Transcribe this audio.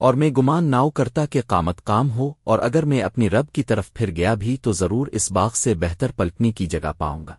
اور میں گمان ناؤ کرتا کہ قامت کام ہو اور اگر میں اپنی رب کی طرف پھر گیا بھی تو ضرور اس باغ سے بہتر پلٹنی کی جگہ پاؤں گا۔